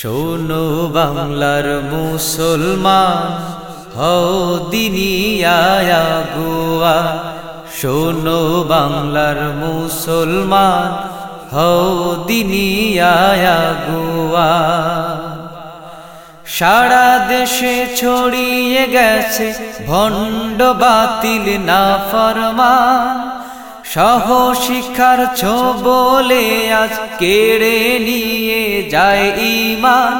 শোনো বাংলার মুসলমান, হও দিনিয়া গোয়া। শোনো বাংলার মুসলমান, হও দিনিয়া গোয়া। সারা দেশে ছড়িয়ে গেছে ভণ্ড বাতিল না ফরমান সহ শিক্ষার বলে আজ কেড়ে নিয়ে যায় ইমান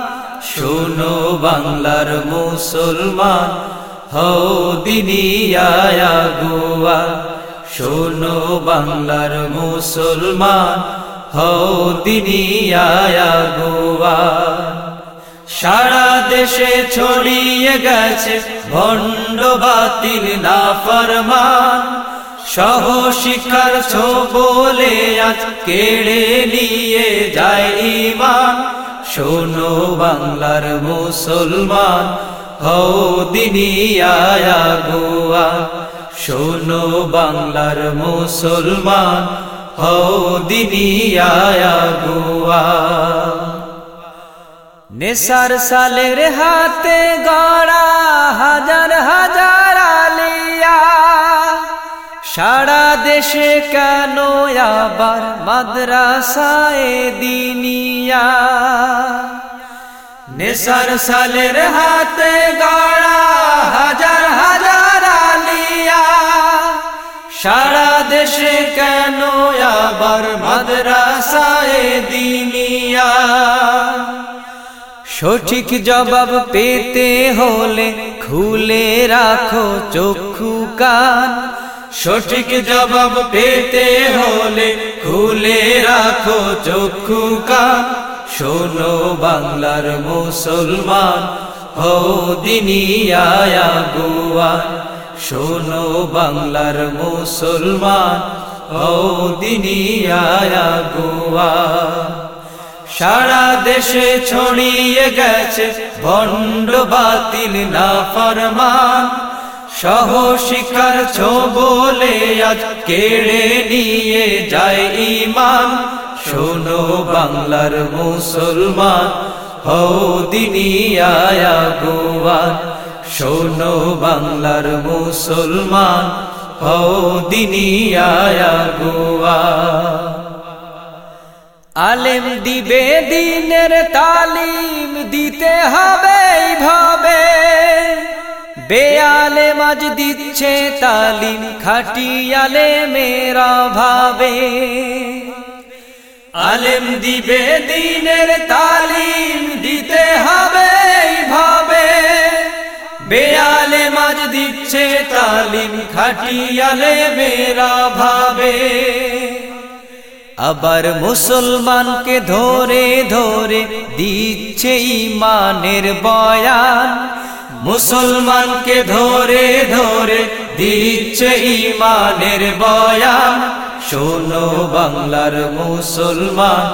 শোনো বাংলার মুসলমান, হও দিনিয়া গোয়া শোনো বাংলার মুসলমান, হও দিনিয়া গোয়া সারা দেশে ছড়িয়ে গেছে ভণ্ড বাতিল না ফরমান সহ শিক্ষার ছো বলে আজ কেড়ে নিয়ে যায় ইমান শোনো বাংলার মুসলমান, হও দিনিয়া গোয়া। শোনো বাংলার মুসলমান, হও দিনিয়া গোয়া। নেশার সালের হাতে গড়া হাজার হাজার সারা দেশে কেন আবার মাদ্রাসায় দিনিয়া? নেশার সালের হাতে গড়া হাজার হাজার আলিয়া। সারা দেশে কেন আবার মাদ্রাসায় দিনিয়া? সঠিক জবাব পেতে হলে খুলে রাখো চক্ষু কান। সঠিক জবাব পেতে হলে খুলে রাখো চক্ষু কান শোনো বাংলার মুসলমান, হও দিনিয়া গোয়া শোনো বাংলার মুসলমান, হও দিনিয়া গোয়া সারা দেশে ছড়িয়ে গেছে ভণ্ড বাতিল না ফরমান সহ শিকার ছো বলে আজ কেড়ে নিয়ে যায় ইমান শোনো বাংলার মুসলমান, হও দিনিয়া গোয়া শোনো বাংলার মুসলমান, হও দিনিয়া গোয়া আলেম দিবে দিনের তালিম দিতে হবে এইভাবে বেয়ালে মাঝ দিচ্ছে তালিম, খাটিয়ালে মেরা ভাবে। আলেম দিবে দিনের তালিম, দিতে হবে ভাবে। বেয়ালে মাঝ দিচ্ছে তালিম, খাটিয়ালে মেরা ভাবে। আবার মুসলমানকে ধরে ধরে দিচ্ছে ইমানের বয়ান। মুসলমানকে ধরে ধরে দিচ্ছে ইমানের বয়ান। শোনো বাংলার মুসলমান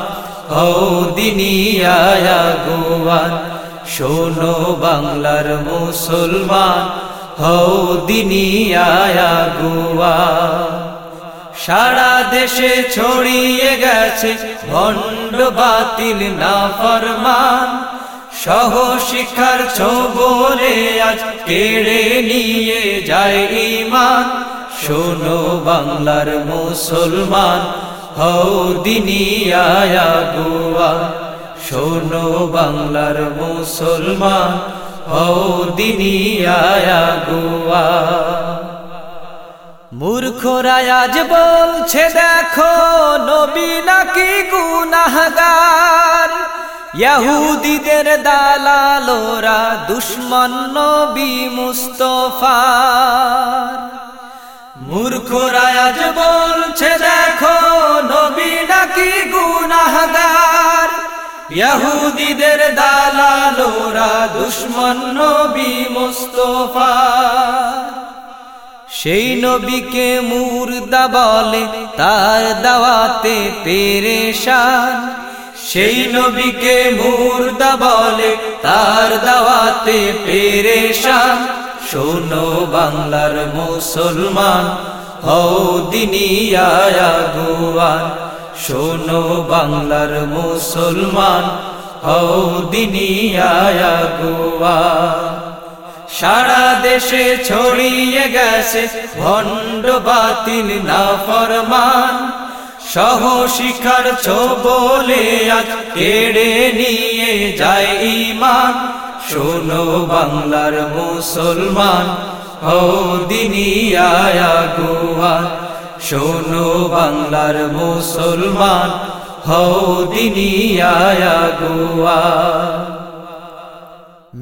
হও দিনিয়া গোয়ান শোনো বাংলার মুসলমান হও দিনিয়া গোয়ান সারা দেশে ছড়িয়ে গেছে ভণ্ড বাতিল না ফরমান সহ ছো বলে আজ কেড়ে নিয়ে যায় ইমান শোনো বাংলার মুসলমান, হও দিনিয়া গোয়া। শোনো বাংলার মুসলমান, হও দিনিয়া গোয়া। মূর্খরা আজ বলছে, দেখো নবী নাকি গুনাহগার। ইয়াহুদিদের দালালোরা দুশ্মন নবী মুস্তফার। মূর্খরা আজ বলছে, দেখো, নবী নাকি গুনাহগার। ইয়াহুদিদের দালালোরা দুশ্মন নবী মুস্তফা সেই নবীকে মুর্দা বলে, তার দাওয়াতে পেরেশান। সেই নবীকে মুর্দা বলে, তার দাওয়াতে পেরেশান। শোনো বাংলার মুসলমান, হও দিনিয়া গোয়ান। শোনো বাংলার মুসলমান, হও দিনিয়ায়া গুয়া সারা দেশে ছড়িয়ে গেছে ভণ্ড বাতিল না ফরমান সহ শিখার বলে আজ কেড়ে নিয়ে যায় ইমান শোনো বাংলার মুসলমান হও দিনিয়ায়া গুয়া শোনো বাংলার মুসলমান হও দিনিয়ায়া গুয়া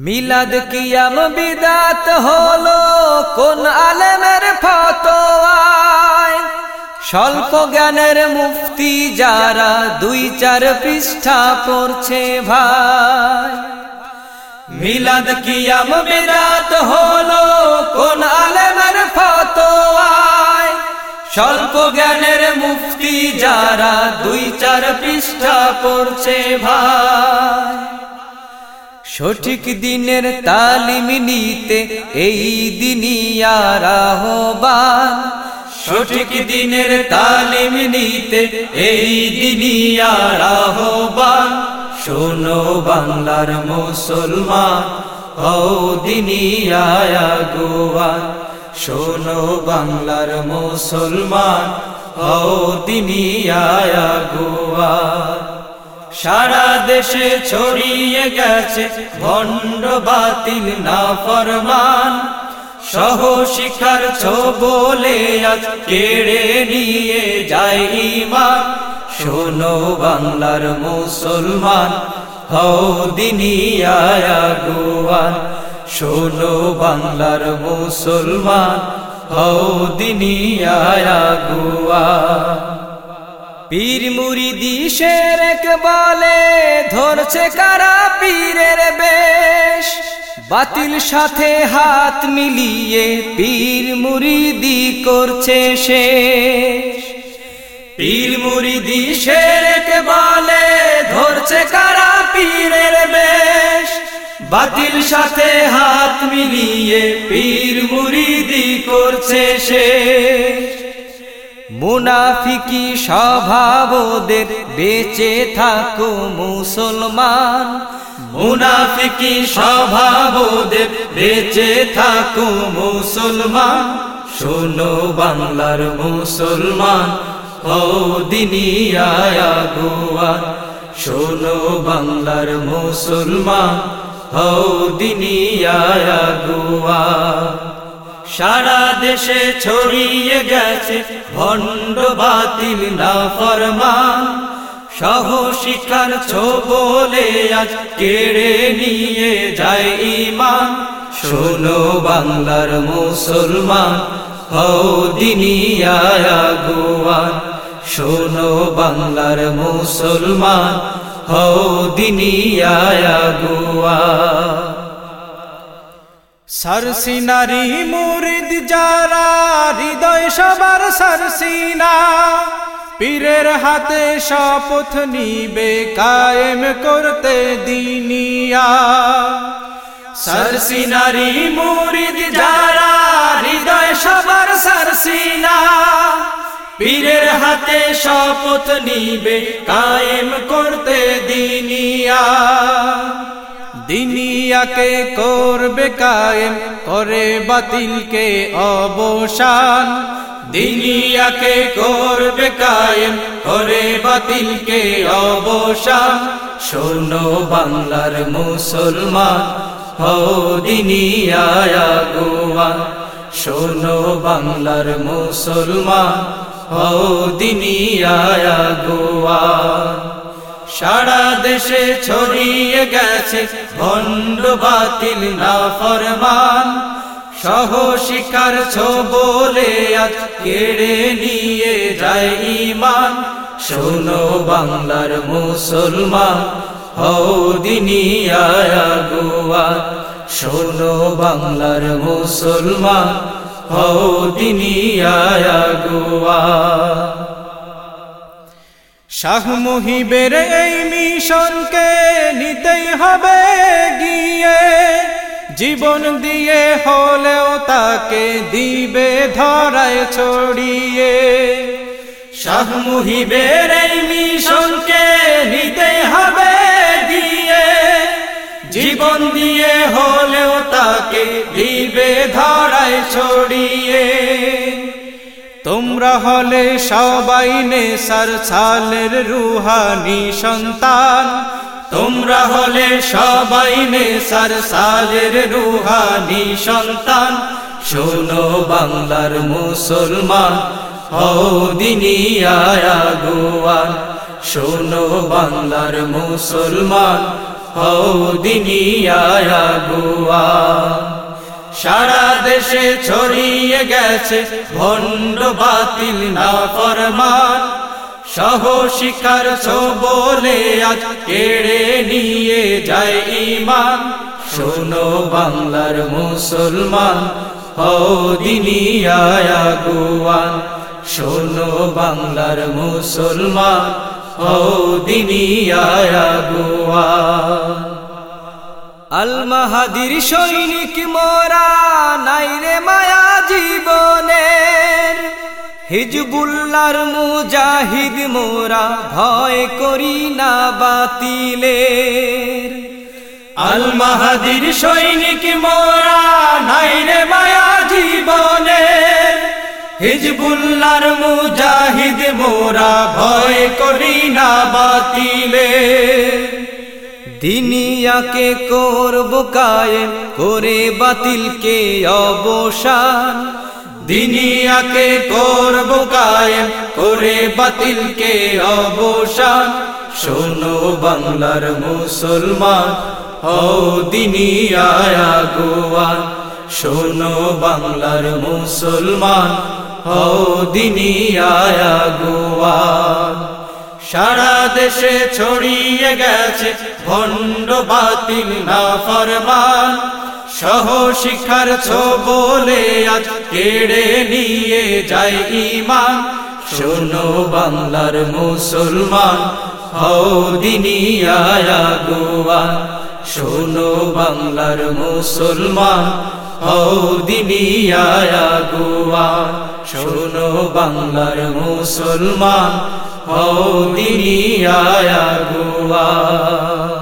মিলাদ কিয়াম বিদাত হলো, কোন আলেমের ফতোয়ায় স্বল্প জ্ঞানের মুফতি যারা দুই চার পৃষ্ঠা পড়ছে ভাই। মিলাদ কিয়াম বিদাত হলো কোন আলেমের ফতোয়ায়। স্বল্প জ্ঞানের মুফতি যারা দুই চার পৃষ্ঠা পড়ছে ভাই। সঠিক দিনের তালিম নিতে এই দিনিয়ার আহ্বান সঠিক দিনের তালিম নিতে এই দিনিয়ার আহ্বান। শোনো বাংলার মুসলমান, হও দিনিয়ায়া গোয়ান শোনো বাংলার মুসলমান, হও দিনিয়ায়া গোয়ান সারা দেশে ছড়িয়ে গেছে ভণ্ড বাতিল না ফরমান সহ শিখার বলে আজ কেড়ে নিয়ে যায় ইমান শোনো বাংলার মুসলমান, হও দিনিয়ায়া গুয়ান। শোনো বাংলার মুসলমান, হও দিনিয়ায়া গুয়ান। পীর মুরিদি শেরেক বলে, ধরছে কারা পীরের বেশ। বাতিল সাথে হাত মিলিয়ে পীর মুরিদি করছে সে। পীর মুরিদি শেরেক বলে ধরছে কারা পীরের বেশ। বাতিল সাথে হাত মিলিয়ে পীর মুরিদি করছে সে। মুনাফিকি স্বভাবদের বেঁচে থাকো মুসলমান। মুনাফিকি স্বভাবদের বেঁচে থাকো মুসলমান। শোনো বাংলার মুসলমান ও দিনিয়ায়া গোয়ান শোনো বাংলার মুসলমান ও দিনিয়ায়া গোয়া সারা দেশে ছড়িয়ে গেছে ভণ্ড বাতিল না ফরমান সহ শিকার বলে আজ কেড়ে নিয়ে যায় ইমান শোনো বাংলার মুসলমান, হও দিনিয়ায়া গোয়ান শোনো বাংলার মুসলমান, হও দিনিয়ায়া গোয়ান সরসিনারি মুরিদ যারা, হৃদয় সবার সরসিনা পীরের হাতে শপথ নিবে, কায়েম করতে দিনিয়া। সরসিনারি মুরিদ যারা, হৃদয় সবার সরসিনা পীরের হাতে শপথ নিবে, কায়েম করতে দিনিয়া। দিনিয়াকে করবে কায়েম, করে বাতিলকে অবসান। দিনিয়াকে করবে কায়েম করে বাতিলকে অবসান। শোনো বাংলার মুসলমান, হও দিনিয়ায়া গোয়ান শোনো বাংলার মুসলমান, হও দিনিয়ায়া গোয়ান সারা দেশে ছড়িয়ে গেছে ভণ্ড বাতিল না ফরমান সহ শিকার বলে আজ কেড়ে নিয়ে যায় ইমান শোনো বাংলার মুসলমান, হও দিনিয়ায়া গোয়া শোনো বাংলার মুসলমান, হও দিনিয়ায়া গোয়া শাহ মুহিবের এই মিশনকে নিতেই হবে গিয়ে। জীবন দিয়ে হলেও তাকে দিবে ধরায় ছড়িয়ে। শাহ মুহিবের এই মিশনকে নিতে হবে দিয়ে। জীবন দিয়ে হলেও তাকে দিবে ধরায় ছড়িয়ে। তোমরা হলে সবাই নেসার ছালের রুহানি সন্তান। তোমরা হলে সবাই নেসার সালের রুহানি সন্তান। শোনো বাংলার মুসলমান, হও দিনিয়া গোয়ান শোনো বাংলার মুসলমান, হও দিনিয়া গোয়ান সারা দেশে ছড়িয়ে গেছে ভণ্ড বাতিল না ফরমান সহ শিকার বলে আজ কেড়ে নিয়ে যায় ইমান শোনো বাংলার মুসলমান, হও দিনিয়া গুয়ান শোনো বাংলার মুসলমান, হও দিনিয়া গুয়ান আল মাহাদির সৈনিক মোরা নাইরে মায়া জীবনের হিজবুল্লার মুজাহিদ মোরা ভয় করি না বাতিলের। আল মাহাদির সৈনিক মোরা নাইরে মায়া জীবনে। হিজবুল্লার মুজাহিদ মোরা ভয় করি না বাতিলে দিনিয়াকে করব কায়েম, করে বাতিলকে অবসান। দিনিয়াকে করব কায়েম, করে বাতিলকে অবসান। শোনো বাংলার মুসলমান, হও দিনিয়া গোয়ান শোনো বাংলার মুসলমান, হও দিনিয়া গোয়ান সারা দেশে ছড়িয়ে গেছে ভণ্ড বাতিল না ফরমান সহ শিখার বলে আজ কেড়ে নিয়ে যায় ইমান শোনো বাংলার মুসলমান, হও দিনিয়া গোয়ান শোনো বাংলার মুসলমান, হও দিনিয়া গোয়ান শোনো বাংলার মুসলমান, হও দিনিয়া গোয়ান